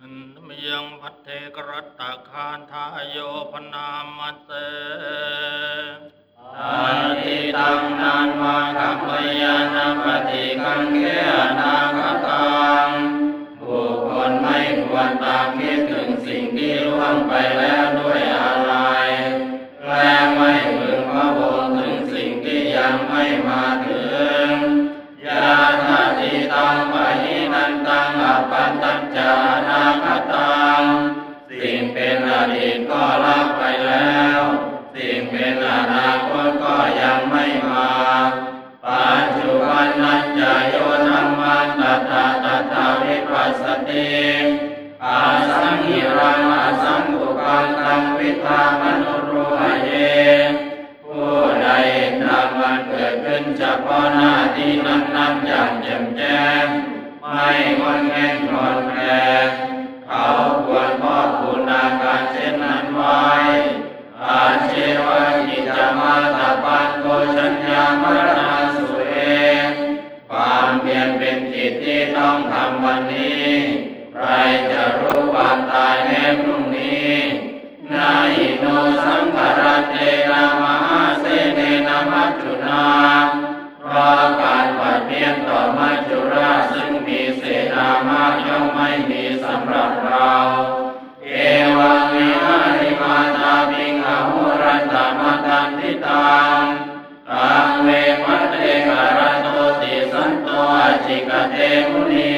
นันมยังพัทเทกรัตตาคานทายโยพนามัสเสอาทิตังนันวังคัมปยานาปฏิกังเขอนาคตังบุคคลไม่ควรตามคิดถึงสิ่งที่ล่วงไปแล้วด้วยอะไรและไม่พึงพระวงถึงสิ่งที่ยังไม่มา ก็ละไปแล้ว สิ่งเป็นอนาคตก็ยังไม่มาปัจจุบันนั้นจจโยธรรมันตถาตาวิปัสสติอาสังหิรังอาสังบุกังตังวิทามนุรุหเยผู้ใดทำมันเกิดขึ้นเฉพาะหน้าที่นั้นๆอย่างแจ่มแจ้งไม่งอนแง่นคลอนแคลน ญามรณาสุเอความเพียรเป็นกิจที่ต้องทำวันนี้ ใครจะรู้วันตายแม้พรุ่งนี้นาอิโนสังขารเตนะมหาเสเนนะมัจจุนาเพราะการปัดเพียนต่อมัจจุราชซึ่งมีเศษอามากย่อมไม่มีสำหรับเราเอวังมิมาริมาตาปิงอหุรันตามตันทิตัง จิกเตมุนี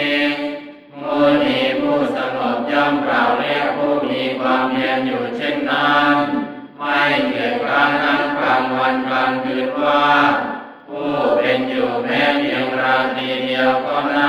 มุนีผู้สงบย่อมกล่าวเรียกผู้มีความเพียรอยู่เช่นนั้นไม่เกียดคร้านทั้งกลางวันกลางคืนว่า ผู้เป็นอยู่แม้เพียงราตรีเดียวก็น่า